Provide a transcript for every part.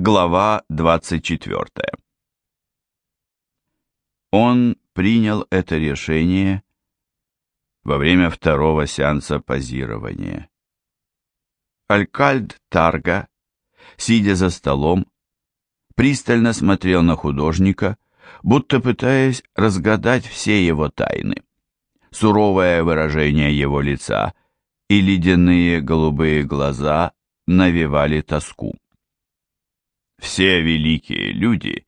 Глава 24. Он принял это решение во время второго сеанса позирования. Алькальд Тарга, сидя за столом, пристально смотрел на художника, будто пытаясь разгадать все его тайны. Суровое выражение его лица и ледяные голубые глаза навевали тоску. Все великие люди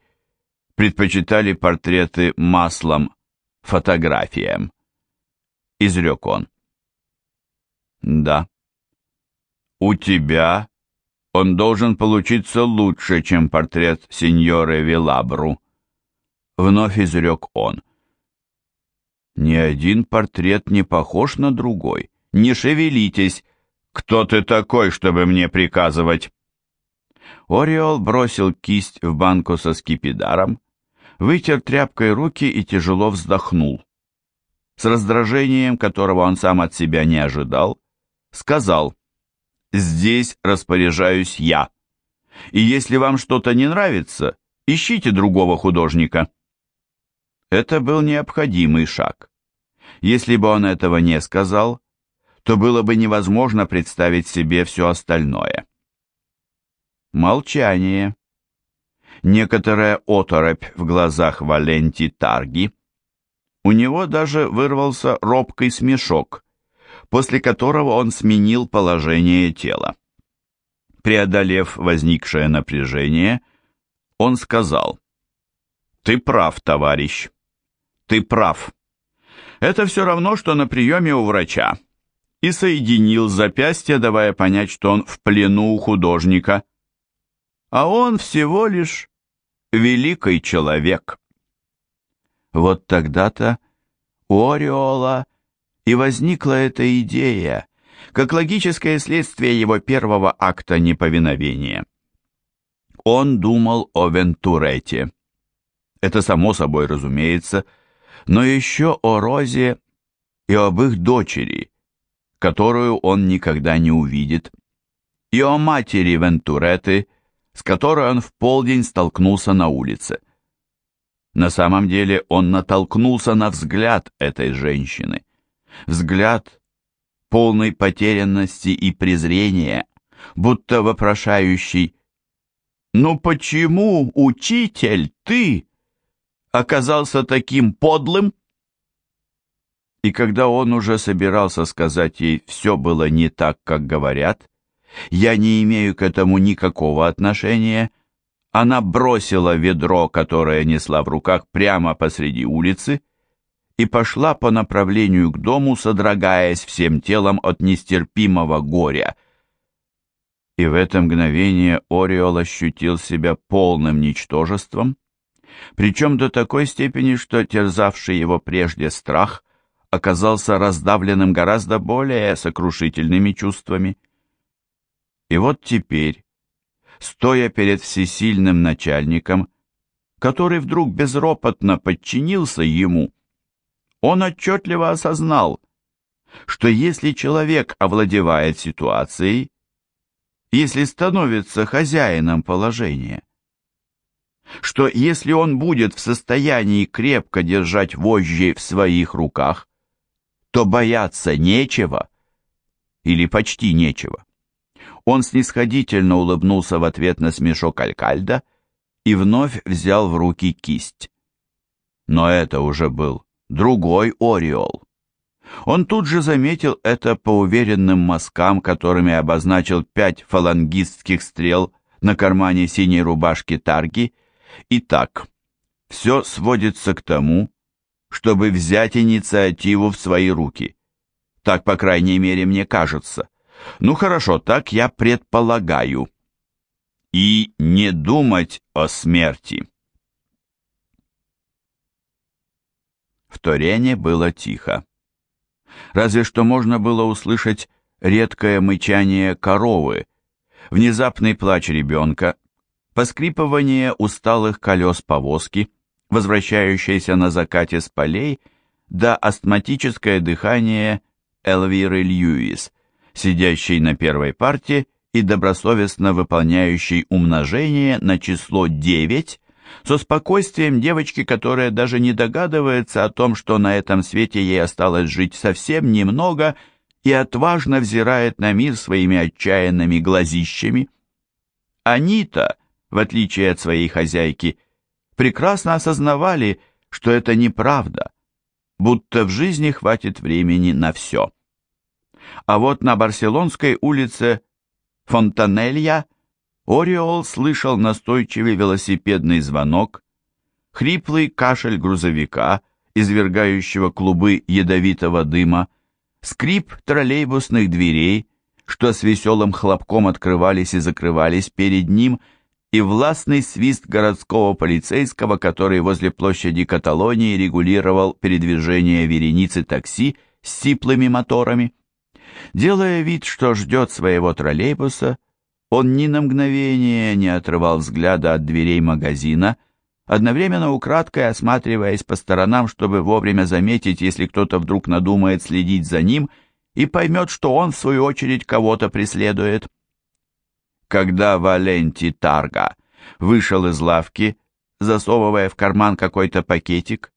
предпочитали портреты маслом, фотографиям, изрек он. Да. У тебя он должен получиться лучше, чем портрет сеньоры Вилабру, вновь изрек он. Ни один портрет не похож на другой. Не шевелитесь. Кто ты такой, чтобы мне приказывать? Ориол бросил кисть в банку со скипидаром, вытер тряпкой руки и тяжело вздохнул. С раздражением, которого он сам от себя не ожидал, сказал «Здесь распоряжаюсь я, и если вам что-то не нравится, ищите другого художника». Это был необходимый шаг. Если бы он этого не сказал, то было бы невозможно представить себе все остальное. Молчание. Некоторая оторопь в глазах Валенти Тарги. У него даже вырвался робкий смешок, после которого он сменил положение тела. Преодолев возникшее напряжение, он сказал, «Ты прав, товарищ, ты прав. Это все равно, что на приеме у врача» и соединил запястья, давая понять, что он в плену у художника а он всего лишь великий человек. Вот тогда-то у Ореола и возникла эта идея, как логическое следствие его первого акта неповиновения. Он думал о Вентурете. Это само собой разумеется, но еще о Розе и об их дочери, которую он никогда не увидит, и о матери Вентуреты – с которой он в полдень столкнулся на улице. На самом деле он натолкнулся на взгляд этой женщины. Взгляд полной потерянности и презрения, будто вопрошающий «Ну почему, учитель, ты оказался таким подлым?» И когда он уже собирался сказать ей «все было не так, как говорят», я не имею к этому никакого отношения. Она бросила ведро, которое несла в руках прямо посреди улицы, и пошла по направлению к дому, содрогаясь всем телом от нестерпимого горя. И в это мгновение Ориол ощутил себя полным ничтожеством, причем до такой степени, что терзавший его прежде страх оказался раздавленным гораздо более сокрушительными чувствами. И вот теперь, стоя перед всесильным начальником, который вдруг безропотно подчинился ему, он отчетливо осознал, что если человек овладевает ситуацией, если становится хозяином положения, что если он будет в состоянии крепко держать вожжи в своих руках, то бояться нечего или почти нечего. Он снисходительно улыбнулся в ответ на смешок Алькальда и вновь взял в руки кисть. Но это уже был другой Ореол. Он тут же заметил это по уверенным мазкам, которыми обозначил пять фалангистских стрел на кармане синей рубашки Тарги. Итак, все сводится к тому, чтобы взять инициативу в свои руки. Так, по крайней мере, мне кажется. Ну хорошо, так я предполагаю. И не думать о смерти. В Торене было тихо. Разве что можно было услышать редкое мычание коровы, внезапный плач ребенка, поскрипывание усталых колес повозки, возвращающейся на закате с полей, да астматическое дыхание Элвиры Льюис – сидящей на первой парте и добросовестно выполняющей умножение на число 9, со спокойствием девочки, которая даже не догадывается о том, что на этом свете ей осталось жить совсем немного, и отважно взирает на мир своими отчаянными глазищами. Они-то, в отличие от своей хозяйки, прекрасно осознавали, что это неправда, будто в жизни хватит времени на все. А вот на Барселонской улице Фонтанелья Ориол слышал настойчивый велосипедный звонок, хриплый кашель грузовика, извергающего клубы ядовитого дыма, скрип троллейбусных дверей, что с веселым хлопком открывались и закрывались перед ним, и властный свист городского полицейского, который возле площади Каталонии регулировал передвижение вереницы такси с сиплыми моторами. Делая вид, что ждет своего троллейбуса, он ни на мгновение не отрывал взгляда от дверей магазина, одновременно украдкой осматриваясь по сторонам, чтобы вовремя заметить, если кто-то вдруг надумает следить за ним и поймет, что он, в свою очередь, кого-то преследует. Когда Валенти Тарга вышел из лавки, засовывая в карман какой-то пакетик,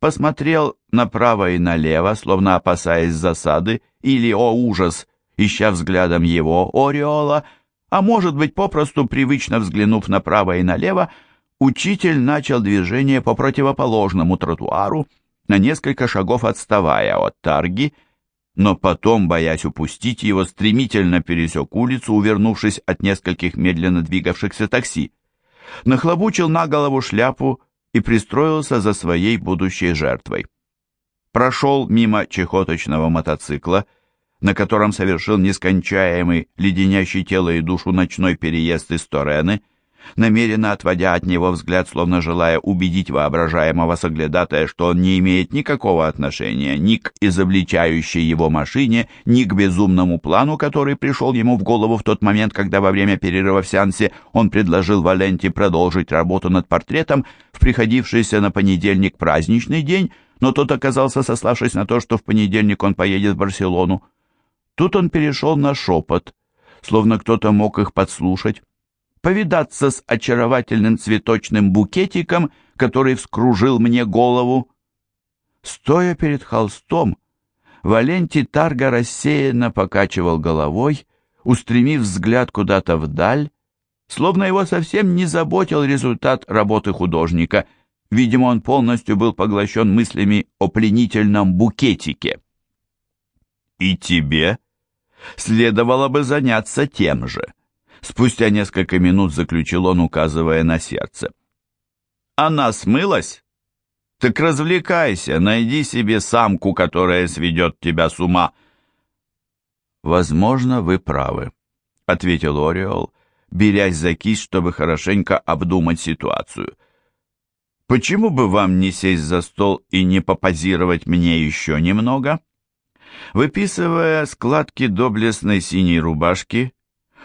посмотрел направо и налево, словно опасаясь засады, или, о ужас, ища взглядом его, Ореола, а может быть, попросту привычно взглянув направо и налево, учитель начал движение по противоположному тротуару, на несколько шагов отставая от Тарги, но потом, боясь упустить его, стремительно пересек улицу, увернувшись от нескольких медленно двигавшихся такси, нахлобучил на голову шляпу и пристроился за своей будущей жертвой. Прошел мимо чехоточного мотоцикла, на котором совершил нескончаемый, леденящий тело и душу ночной переезд из Торены, намеренно отводя от него взгляд, словно желая убедить воображаемого соглядатая, что он не имеет никакого отношения ни к изобличающей его машине, ни к безумному плану, который пришел ему в голову в тот момент, когда во время перерыва в сеансе он предложил Валенте продолжить работу над портретом в приходившийся на понедельник праздничный день, но тот оказался, сославшись на то, что в понедельник он поедет в Барселону. Тут он перешел на шепот, словно кто-то мог их подслушать, повидаться с очаровательным цветочным букетиком, который вскружил мне голову. Стоя перед холстом, Валентий Тарга рассеянно покачивал головой, устремив взгляд куда-то вдаль, словно его совсем не заботил результат работы художника. Видимо, он полностью был поглощен мыслями о пленительном букетике. «И тебе?» следовало бы заняться тем же. Спустя несколько минут заключил он, указывая на сердце. Она смылась? Так развлекайся, найди себе самку, которая сведет тебя с ума. Возможно, вы правы, ответил Ориол, берясь за кисть, чтобы хорошенько обдумать ситуацию. Почему бы вам не сесть за стол и не попозировать мне еще немного? Выписывая складки доблестной синей рубашки,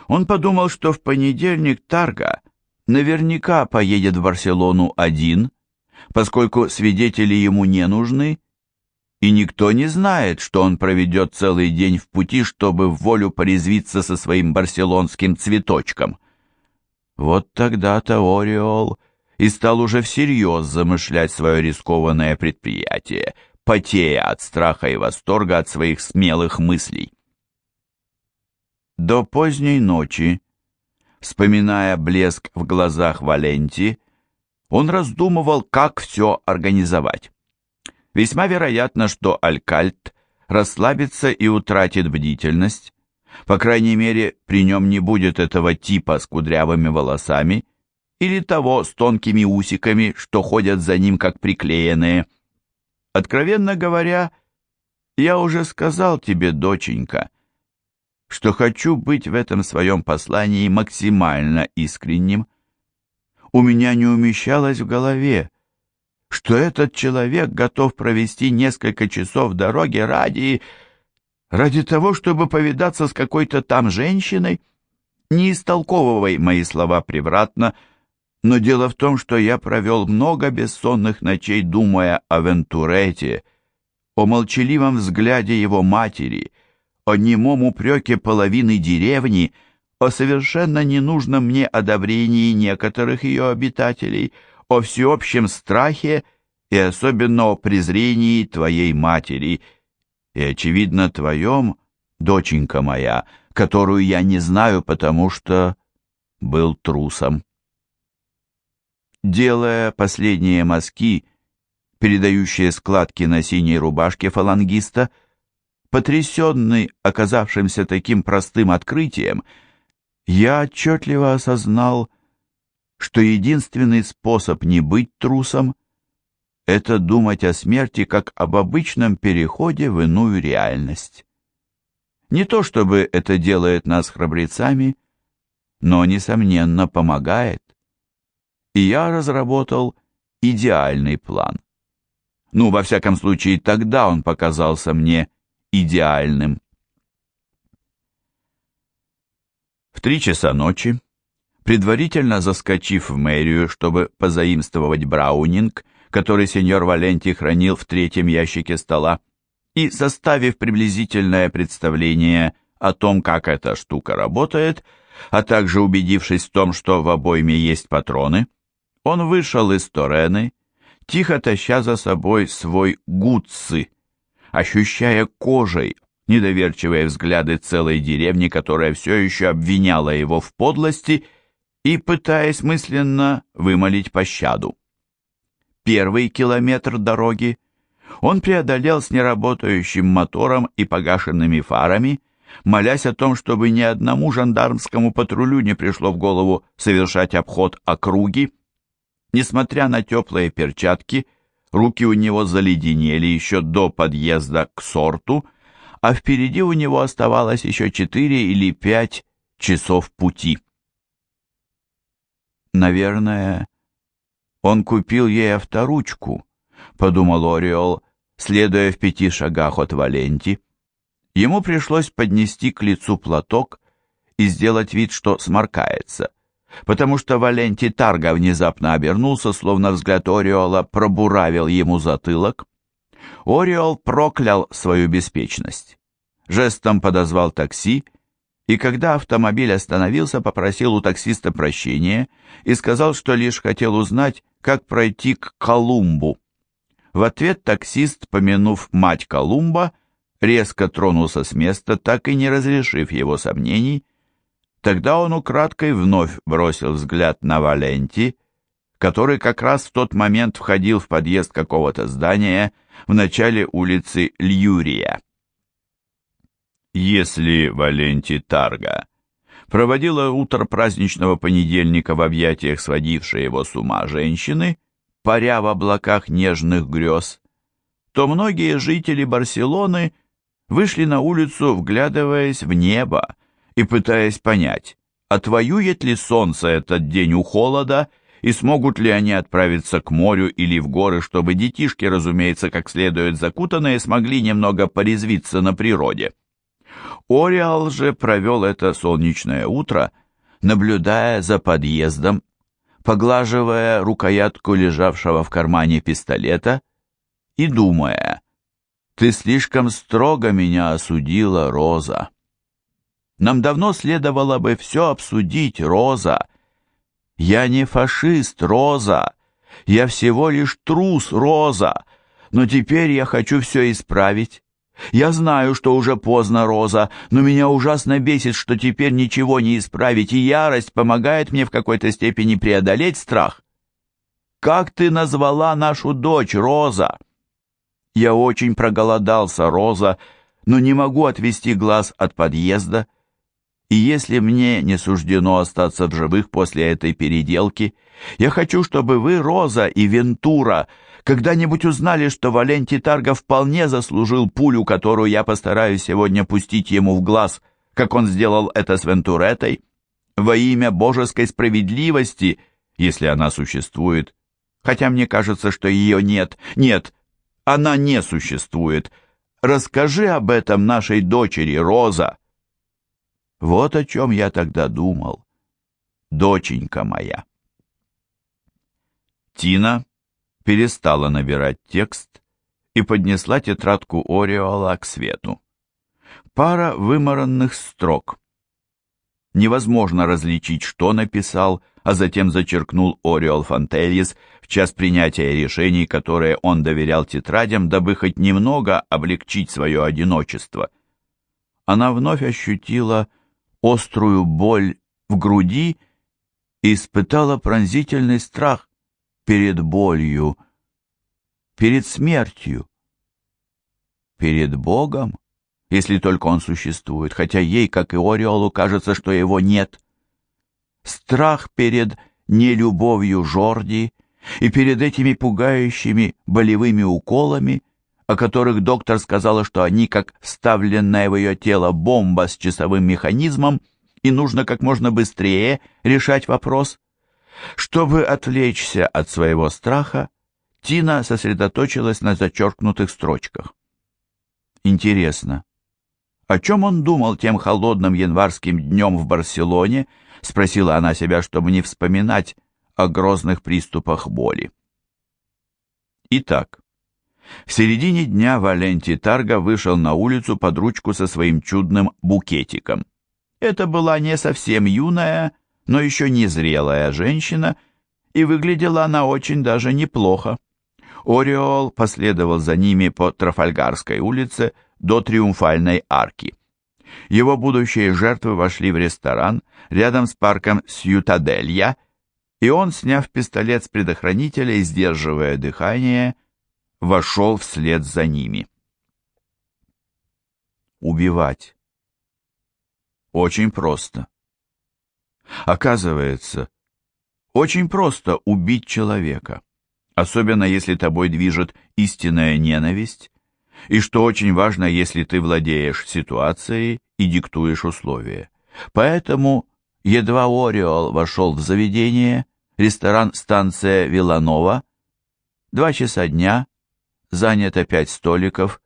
он подумал, что в понедельник Тарга наверняка поедет в Барселону один, поскольку свидетели ему не нужны, и никто не знает, что он проведет целый день в пути, чтобы в волю порезвиться со своим барселонским цветочком. Вот тогда-то Ореол и стал уже всерьез замышлять свое рискованное предприятие — потея от страха и восторга от своих смелых мыслей. До поздней ночи, вспоминая блеск в глазах Валенти, он раздумывал, как все организовать. Весьма вероятно, что Алькальт расслабится и утратит бдительность. По крайней мере, при нем не будет этого типа с кудрявыми волосами или того с тонкими усиками, что ходят за ним как приклеенные – Откровенно говоря, я уже сказал тебе, доченька, что хочу быть в этом своем послании максимально искренним. У меня не умещалось в голове, что этот человек готов провести несколько часов дороги ради... ради того, чтобы повидаться с какой-то там женщиной. Не истолковывай мои слова превратно, — но дело в том, что я провел много бессонных ночей, думая о Вентурете, о молчаливом взгляде его матери, о немом упреке половины деревни, о совершенно ненужном мне одобрении некоторых ее обитателей, о всеобщем страхе и особенно о презрении твоей матери, и, очевидно, твоем, доченька моя, которую я не знаю, потому что был трусом. Делая последние мазки, передающие складки на синей рубашке фалангиста, потрясенный оказавшимся таким простым открытием, я отчетливо осознал, что единственный способ не быть трусом — это думать о смерти как об обычном переходе в иную реальность. Не то чтобы это делает нас храбрецами, но, несомненно, помогает. И я разработал идеальный план. Ну, во всяком случае, тогда он показался мне идеальным. В три часа ночи, предварительно заскочив в мэрию, чтобы позаимствовать браунинг, который сеньор Валенти хранил в третьем ящике стола, и составив приблизительное представление о том, как эта штука работает, а также убедившись в том, что в обойме есть патроны, он вышел из Торены, тихо таща за собой свой гудсы, ощущая кожей недоверчивые взгляды целой деревни, которая все еще обвиняла его в подлости и пытаясь мысленно вымолить пощаду. Первый километр дороги он преодолел с неработающим мотором и погашенными фарами, молясь о том, чтобы ни одному жандармскому патрулю не пришло в голову совершать обход округи. Несмотря на теплые перчатки, руки у него заледенели еще до подъезда к сорту, а впереди у него оставалось еще четыре или пять часов пути. Наверное, он купил ей авторучку, подумал Ориол, следуя в пяти шагах от Валенти. Ему пришлось поднести к лицу платок и сделать вид, что сморкается, потому что Валенти Тарга внезапно обернулся, словно взгляд Ориола пробуравил ему затылок. Ориол проклял свою беспечность. Жестом подозвал такси, и когда автомобиль остановился, попросил у таксиста прощения и сказал, что лишь хотел узнать, как пройти к Колумбу. В ответ таксист, помянув мать Колумба, резко тронулся с места, так и не разрешив его сомнений. Тогда он украдкой вновь бросил взгляд на Валенти, который как раз в тот момент входил в подъезд какого-то здания в начале улицы Льюрия. Если Валенти Тарга проводила утро праздничного понедельника в объятиях сводившей его с ума женщины, паря в облаках нежных грез, то многие жители Барселоны вышли на улицу, вглядываясь в небо и пытаясь понять, отвоюет ли солнце этот день у холода и смогут ли они отправиться к морю или в горы, чтобы детишки, разумеется, как следует закутанные, смогли немного порезвиться на природе. Ориал же провел это солнечное утро, наблюдая за подъездом, поглаживая рукоятку лежавшего в кармане пистолета и думая, «Ты слишком строго меня осудила, Роза. Нам давно следовало бы все обсудить, Роза. Я не фашист, Роза. Я всего лишь трус, Роза. Но теперь я хочу все исправить. Я знаю, что уже поздно, Роза, но меня ужасно бесит, что теперь ничего не исправить, и ярость помогает мне в какой-то степени преодолеть страх. Как ты назвала нашу дочь, Роза? Я очень проголодался, Роза, но не могу отвести глаз от подъезда. И если мне не суждено остаться в живых после этой переделки, я хочу, чтобы вы, Роза и Вентура, когда-нибудь узнали, что Валенти Тарго вполне заслужил пулю, которую я постараюсь сегодня пустить ему в глаз, как он сделал это с Вентуретой, во имя божеской справедливости, если она существует, хотя мне кажется, что ее нет. Нет, она не существует. Расскажи об этом нашей дочери, Роза. Вот о чем я тогда думал, доченька моя. Тина перестала набирать текст и поднесла тетрадку Ореола к свету. Пара вымаранных строк. невозможно различить, что написал, а затем зачеркнул Ориол Фонтельес в час принятия решений, которые он доверял тетрадям, дабы хоть немного облегчить свое одиночество. Она вновь ощутила острую боль в груди и испытала пронзительный страх перед болью, перед смертью, перед Богом, если только он существует, хотя ей, как и Ориолу, кажется, что его нет. Страх перед нелюбовью Жорди и перед этими пугающими болевыми уколами, о которых доктор сказала, что они как вставленная в ее тело бомба с часовым механизмом, и нужно как можно быстрее решать вопрос. Чтобы отвлечься от своего страха, Тина сосредоточилась на зачеркнутых строчках. Интересно, о чем он думал тем холодным январским днем в Барселоне, спросила она себя, чтобы не вспоминать о грозных приступах боли. Итак, в середине дня Валенти Тарга вышел на улицу под ручку со своим чудным букетиком. Это была не совсем юная, но еще не зрелая женщина, и выглядела она очень даже неплохо. Ореол последовал за ними по Трафальгарской улице до Триумфальной арки. Его будущие жертвы вошли в ресторан рядом с парком Сьютаделья, и он, сняв пистолет с предохранителя и сдерживая дыхание, вошел вслед за ними. Убивать. Очень просто. Оказывается, очень просто убить человека, особенно если тобой движет истинная ненависть, и что очень важно, если ты владеешь ситуацией и диктуешь условия. Поэтому, едва Ориол вошел в заведение, ресторан «Станция Виланова», два часа дня, занято пять столиков,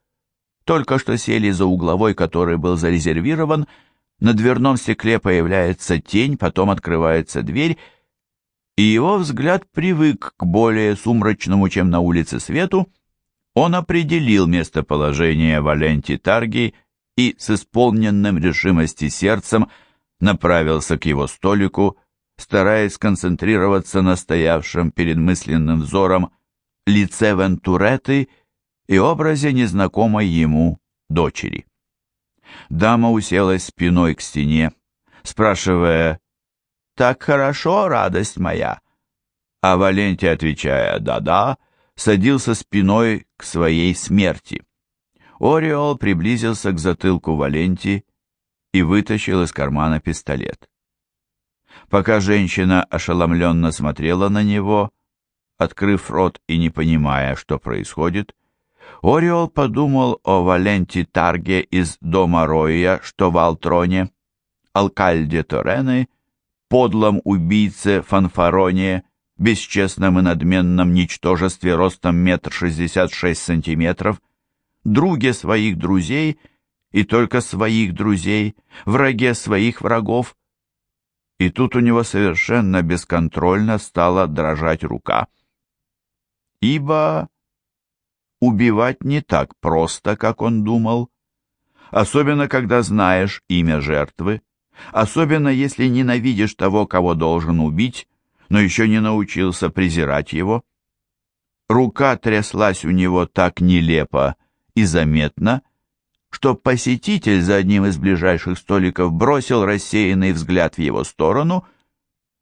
только что сели за угловой, который был зарезервирован, на дверном стекле появляется тень, потом открывается дверь, и его взгляд привык к более сумрачному, чем на улице, свету, он определил местоположение Валенти Тарги и с исполненным решимости сердцем направился к его столику, стараясь сконцентрироваться на стоявшем перед мысленным взором лице Вентуреты и образе незнакомой ему дочери. Дама уселась спиной к стене, спрашивая «Так хорошо, радость моя?» А Валенти, отвечая «Да-да», садился спиной к своей смерти. Ориол приблизился к затылку Валенти и вытащил из кармана пистолет. Пока женщина ошеломленно смотрела на него, открыв рот и не понимая, что происходит, Ориол подумал о Валенти Тарге из дома Роя, что в Алтроне, Алкальде Торены, подлом убийце Фанфароне, бесчестном и надменном ничтожестве ростом метр шестьдесят шесть сантиметров, друге своих друзей и только своих друзей, враге своих врагов. И тут у него совершенно бесконтрольно стала дрожать рука. Ибо убивать не так просто, как он думал, особенно когда знаешь имя жертвы, особенно если ненавидишь того, кого должен убить, но еще не научился презирать его. Рука тряслась у него так нелепо и заметно, что посетитель за одним из ближайших столиков бросил рассеянный взгляд в его сторону,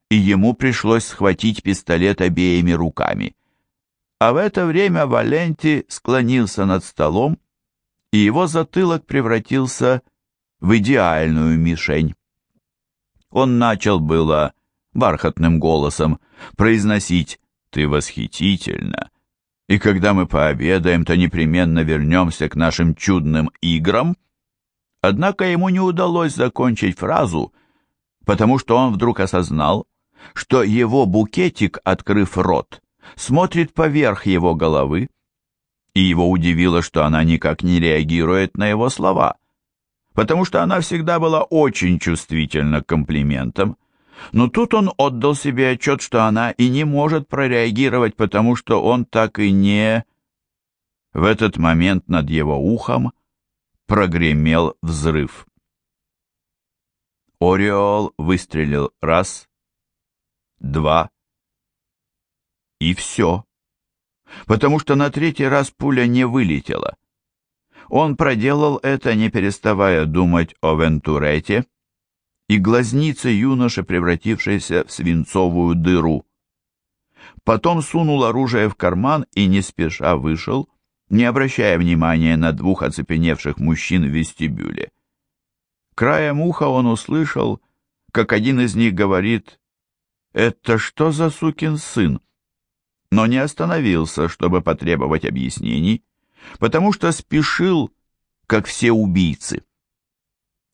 и ему пришлось схватить пистолет обеими руками. А в это время Валенти склонился над столом, и его затылок превратился в идеальную мишень. Он начал было бархатным голосом произносить «Ты восхитительно!» И когда мы пообедаем, то непременно вернемся к нашим чудным играм. Однако ему не удалось закончить фразу, потому что он вдруг осознал, что его букетик, открыв рот, смотрит поверх его головы, и его удивило, что она никак не реагирует на его слова, потому что она всегда была очень чувствительна к комплиментам, но тут он отдал себе отчет, что она и не может прореагировать, потому что он так и не... В этот момент над его ухом прогремел взрыв. Ореол выстрелил раз, два и все. Потому что на третий раз пуля не вылетела. Он проделал это, не переставая думать о Вентурете, и глазницы юноши, превратившейся в свинцовую дыру. Потом сунул оружие в карман и не спеша вышел, не обращая внимания на двух оцепеневших мужчин в вестибюле. Краем уха он услышал, как один из них говорит «Это что за сукин сын?» Но не остановился, чтобы потребовать объяснений, потому что спешил, как все убийцы.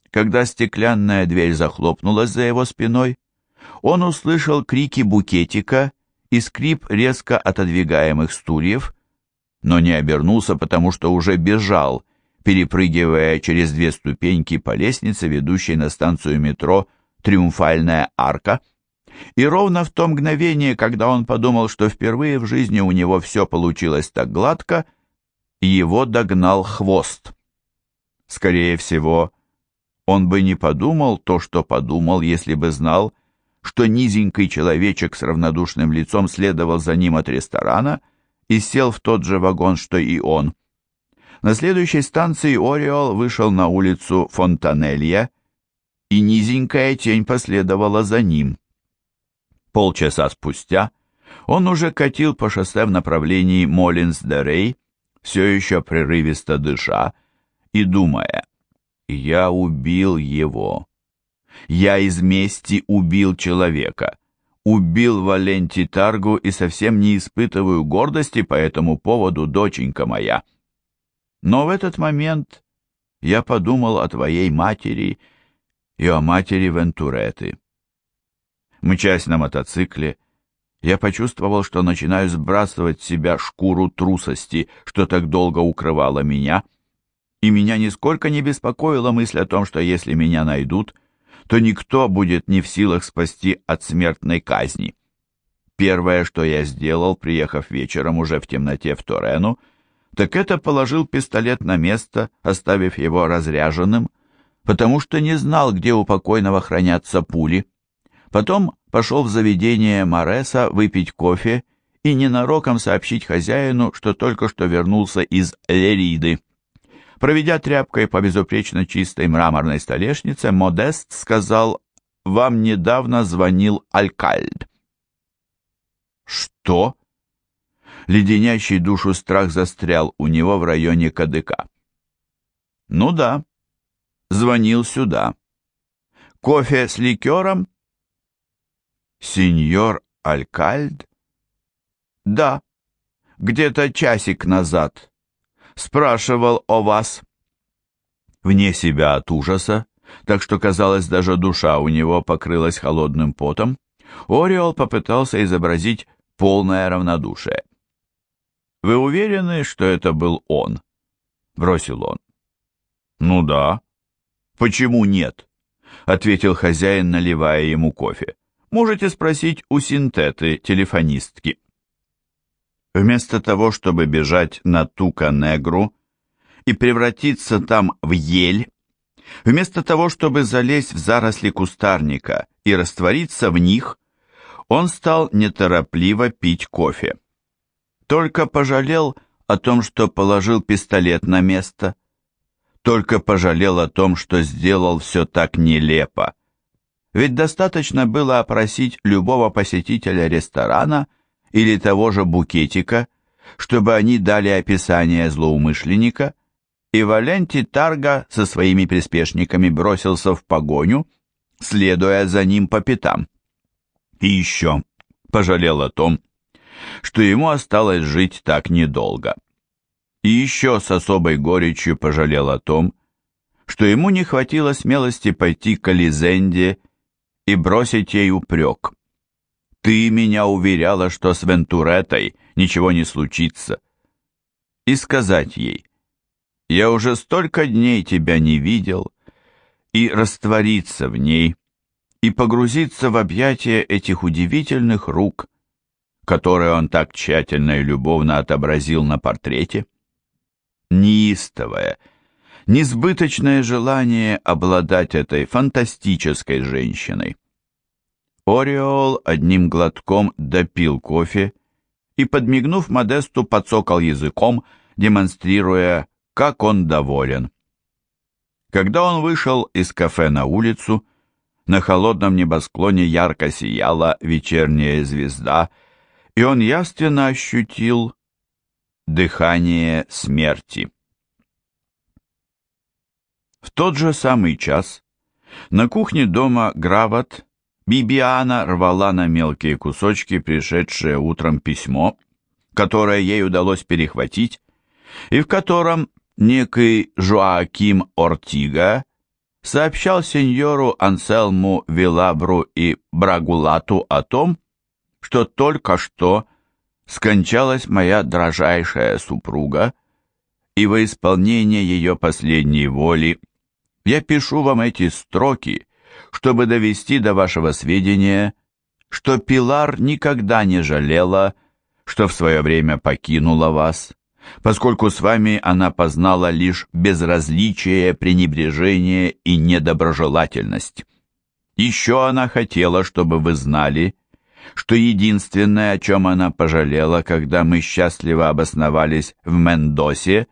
Когда стеклянная дверь захлопнулась за его спиной, он услышал крики букетика и скрип резко отодвигаемых стульев, но не обернулся, потому что уже бежал, перепрыгивая через две ступеньки по лестнице, ведущей на станцию метро «Триумфальная арка», и ровно в то мгновение, когда он подумал, что впервые в жизни у него все получилось так гладко, его догнал хвост. Скорее всего, он бы не подумал то, что подумал, если бы знал, что низенький человечек с равнодушным лицом следовал за ним от ресторана и сел в тот же вагон, что и он. На следующей станции Ориол вышел на улицу Фонтанелья, и низенькая тень последовала за ним. Полчаса спустя он уже катил по шоссе в направлении Молинс-де-Рей, все еще прерывисто дыша и думая, «Я убил его. Я из мести убил человека убил Валенти Таргу и совсем не испытываю гордости по этому поводу, доченька моя. Но в этот момент я подумал о твоей матери и о матери Вентуреты. Мчась на мотоцикле, я почувствовал, что начинаю сбрасывать с себя шкуру трусости, что так долго укрывала меня, и меня нисколько не беспокоила мысль о том, что если меня найдут — то никто будет не в силах спасти от смертной казни. Первое, что я сделал, приехав вечером уже в темноте в Торену, так это положил пистолет на место, оставив его разряженным, потому что не знал, где у покойного хранятся пули. Потом пошел в заведение Мореса выпить кофе и ненароком сообщить хозяину, что только что вернулся из Лериды. Проведя тряпкой по безупречно чистой мраморной столешнице, Модест сказал, «Вам недавно звонил Алькальд». «Что?» Леденящий душу страх застрял у него в районе кадыка. «Ну да, звонил сюда. Кофе с ликером?» «Сеньор Алькальд?» «Да, где-то часик назад» спрашивал о вас». Вне себя от ужаса, так что, казалось, даже душа у него покрылась холодным потом, Ориол попытался изобразить полное равнодушие. «Вы уверены, что это был он?» — бросил он. «Ну да». «Почему нет?» — ответил хозяин, наливая ему кофе. «Можете спросить у синтеты, телефонистки». Вместо того, чтобы бежать на Тука-Негру и превратиться там в ель, вместо того, чтобы залезть в заросли кустарника и раствориться в них, он стал неторопливо пить кофе. Только пожалел о том, что положил пистолет на место, только пожалел о том, что сделал все так нелепо. Ведь достаточно было опросить любого посетителя ресторана – или того же букетика, чтобы они дали описание злоумышленника, и Валенти Тарга со своими приспешниками бросился в погоню, следуя за ним по пятам. И еще пожалел о том, что ему осталось жить так недолго. И еще с особой горечью пожалел о том, что ему не хватило смелости пойти к Ализенде и бросить ей упрек. Ты меня уверяла, что с Вентуретой ничего не случится. И сказать ей, я уже столько дней тебя не видел, и раствориться в ней, и погрузиться в объятия этих удивительных рук, которые он так тщательно и любовно отобразил на портрете. Неистовая, несбыточное желание обладать этой фантастической женщиной. Ореол одним глотком допил кофе и, подмигнув Модесту, подсокал языком, демонстрируя, как он доволен. Когда он вышел из кафе на улицу, на холодном небосклоне ярко сияла вечерняя звезда, и он явственно ощутил дыхание смерти. В тот же самый час на кухне дома Грават Бибиана рвала на мелкие кусочки пришедшее утром письмо, которое ей удалось перехватить, и в котором некий Жоаким Ортига сообщал сеньору Анселму Вилабру и Брагулату о том, что только что скончалась моя дрожайшая супруга, и во исполнение ее последней воли я пишу вам эти строки, чтобы довести до вашего сведения, что Пилар никогда не жалела, что в свое время покинула вас, поскольку с вами она познала лишь безразличие, пренебрежение и недоброжелательность. Еще она хотела, чтобы вы знали, что единственное, о чем она пожалела, когда мы счастливо обосновались в Мендосе,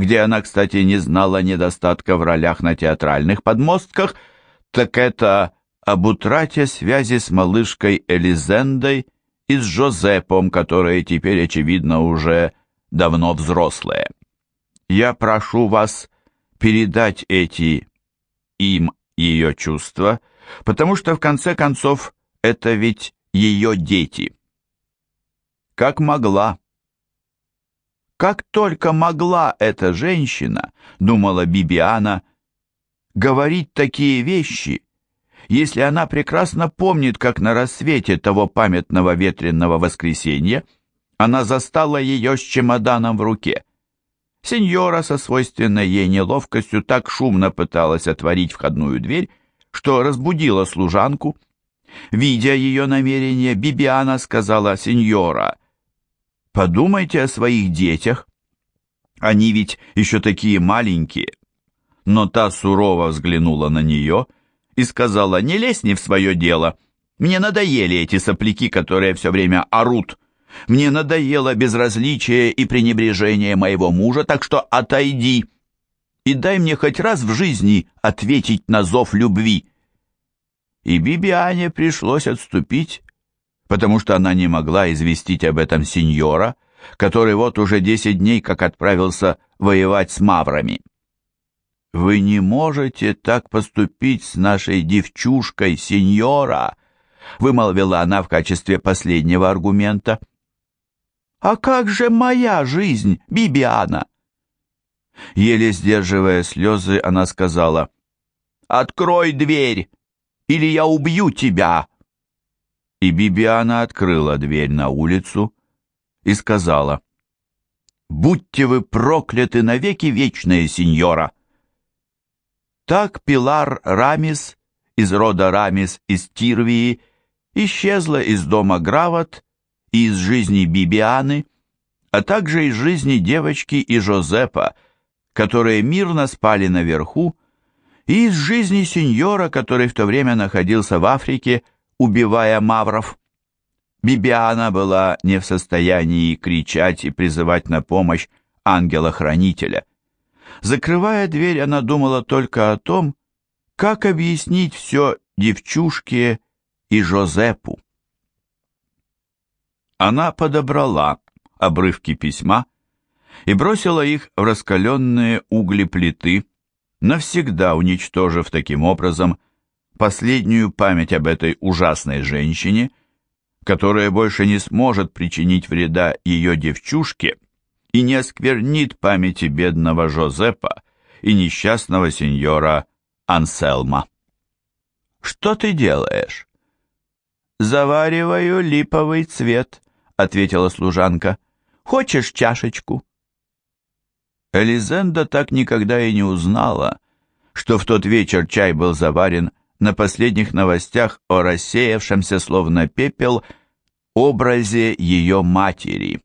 где она, кстати, не знала недостатка в ролях на театральных подмостках – так это об утрате связи с малышкой Элизендой и с Жозепом, которые теперь, очевидно, уже давно взрослые. Я прошу вас передать эти им ее чувства, потому что, в конце концов, это ведь ее дети. Как могла, как только могла эта женщина, думала Бибиана, говорить такие вещи, если она прекрасно помнит, как на рассвете того памятного ветренного воскресенья она застала ее с чемоданом в руке. Сеньора со свойственной ей неловкостью так шумно пыталась отворить входную дверь, что разбудила служанку. Видя ее намерение, Бибиана сказала «Сеньора, подумайте о своих детях. Они ведь еще такие маленькие, но та сурово взглянула на нее и сказала, «Не лезь не в свое дело. Мне надоели эти сопляки, которые все время орут. Мне надоело безразличие и пренебрежение моего мужа, так что отойди и дай мне хоть раз в жизни ответить на зов любви». И Бибиане пришлось отступить, потому что она не могла известить об этом сеньора, который вот уже десять дней как отправился воевать с маврами. «Вы не можете так поступить с нашей девчушкой, сеньора!» вымолвила она в качестве последнего аргумента. «А как же моя жизнь, Бибиана?» Еле сдерживая слезы, она сказала, «Открой дверь, или я убью тебя!» И Бибиана открыла дверь на улицу и сказала, «Будьте вы прокляты навеки вечные, сеньора!» Так Пилар Рамис из рода Рамис из Тирвии исчезла из дома Грават и из жизни Бибианы, а также из жизни девочки и Жозепа, которые мирно спали наверху, и из жизни сеньора, который в то время находился в Африке, убивая мавров. Бибиана была не в состоянии кричать и призывать на помощь ангела-хранителя. Закрывая дверь, она думала только о том, как объяснить все девчушке и Жозепу. Она подобрала обрывки письма и бросила их в раскаленные угли плиты, навсегда уничтожив таким образом последнюю память об этой ужасной женщине, которая больше не сможет причинить вреда ее девчушке, и не осквернит памяти бедного Жозепа и несчастного сеньора Анселма. «Что ты делаешь?» «Завариваю липовый цвет», — ответила служанка. «Хочешь чашечку?» Элизенда так никогда и не узнала, что в тот вечер чай был заварен на последних новостях о рассеявшемся словно пепел образе ее матери.